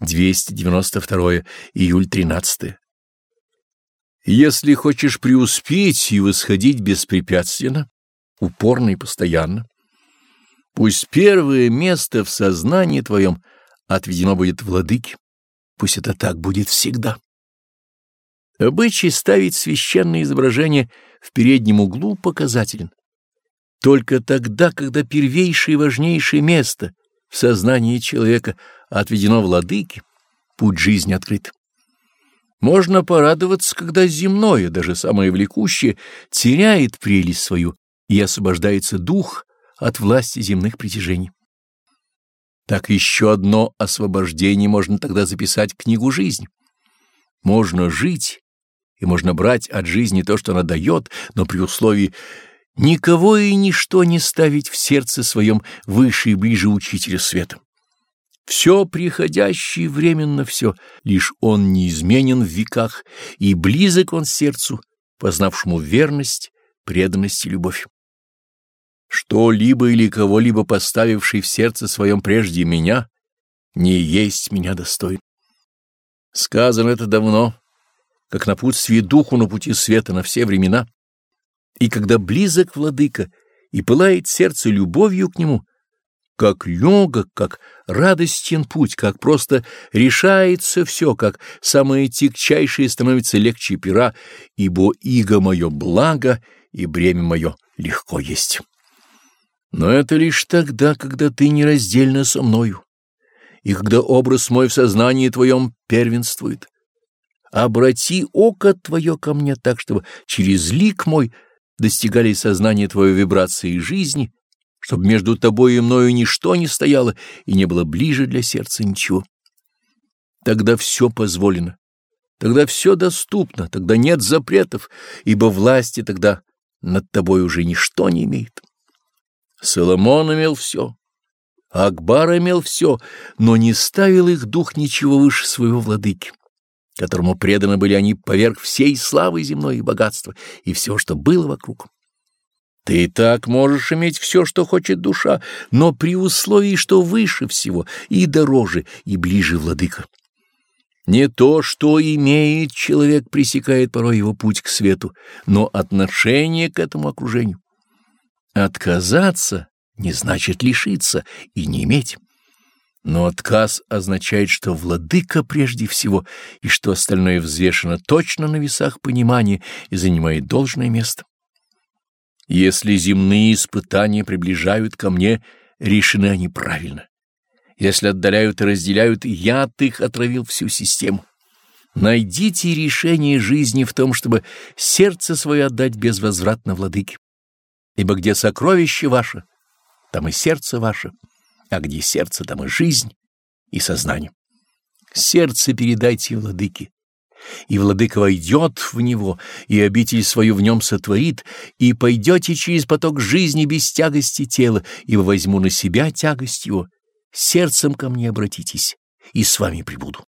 292 июль 13. Если хочешь преуспеть и восходить беспрепятственно, упорно и постоянно, пусть первое место в сознании твоем отведено будет владыке, пусть это так будет всегда. Обычай ставить священное изображение в переднем углу показателен. Только тогда, когда первейшее и важнейшее место в сознании человека отведено владыке, путь жизни открыт. Можно порадоваться, когда земное, даже самое влекущее, теряет прелесть свою и освобождается дух от власти земных притяжений. Так еще одно освобождение можно тогда записать в книгу жизни. Можно жить, и можно брать от жизни то, что она дает, но при условии никого и ничто не ставить в сердце своем выше и ближе учителя света. Все приходящее временно все, лишь он неизменен в веках, и близок он сердцу, познавшему верность, преданность и любовь. Что-либо или кого-либо поставивший в сердце своем прежде меня, не есть меня достоин. Сказано это давно, как напутствие духу на пути света на все времена. И когда близок владыка и пылает сердце любовью к нему, как легок, как радостен путь, как просто решается все, как самое тягчайшее становится легче пера, ибо иго мое благо и бремя мое легко есть. Но это лишь тогда, когда ты нераздельно со мною, и когда образ мой в сознании твоем первенствует. Обрати око твое ко мне так, чтобы через лик мой достигали сознания твоей вибрации жизни, чтобы между тобой и мною ничто не стояло и не было ближе для сердца ничего. Тогда все позволено, тогда все доступно, тогда нет запретов, ибо власти тогда над тобой уже ничто не имеет. Соломон имел все, Акбар имел все, но не ставил их дух ничего выше своего владыки, которому преданы были они поверх всей славы земной и богатства, и все, что было вокруг. Ты и так можешь иметь все, что хочет душа, но при условии, что выше всего, и дороже, и ближе владыка. Не то, что имеет человек, пресекает порой его путь к свету, но отношение к этому окружению. Отказаться не значит лишиться и не иметь. Но отказ означает, что владыка прежде всего, и что остальное взвешено точно на весах понимания и занимает должное место. Если земные испытания приближают ко мне, решены они правильно. Если отдаляют и разделяют, яд их отравил всю систему. Найдите решение жизни в том, чтобы сердце свое отдать безвозвратно владыке. Ибо где сокровище ваше, там и сердце ваше, а где сердце, там и жизнь, и сознание. Сердце передайте владыке, и владыка войдет в него, и обитель свою в нем сотворит, и пойдете через поток жизни без тягости тела, ибо возьму на себя тягость его. Сердцем ко мне обратитесь, и с вами прибуду.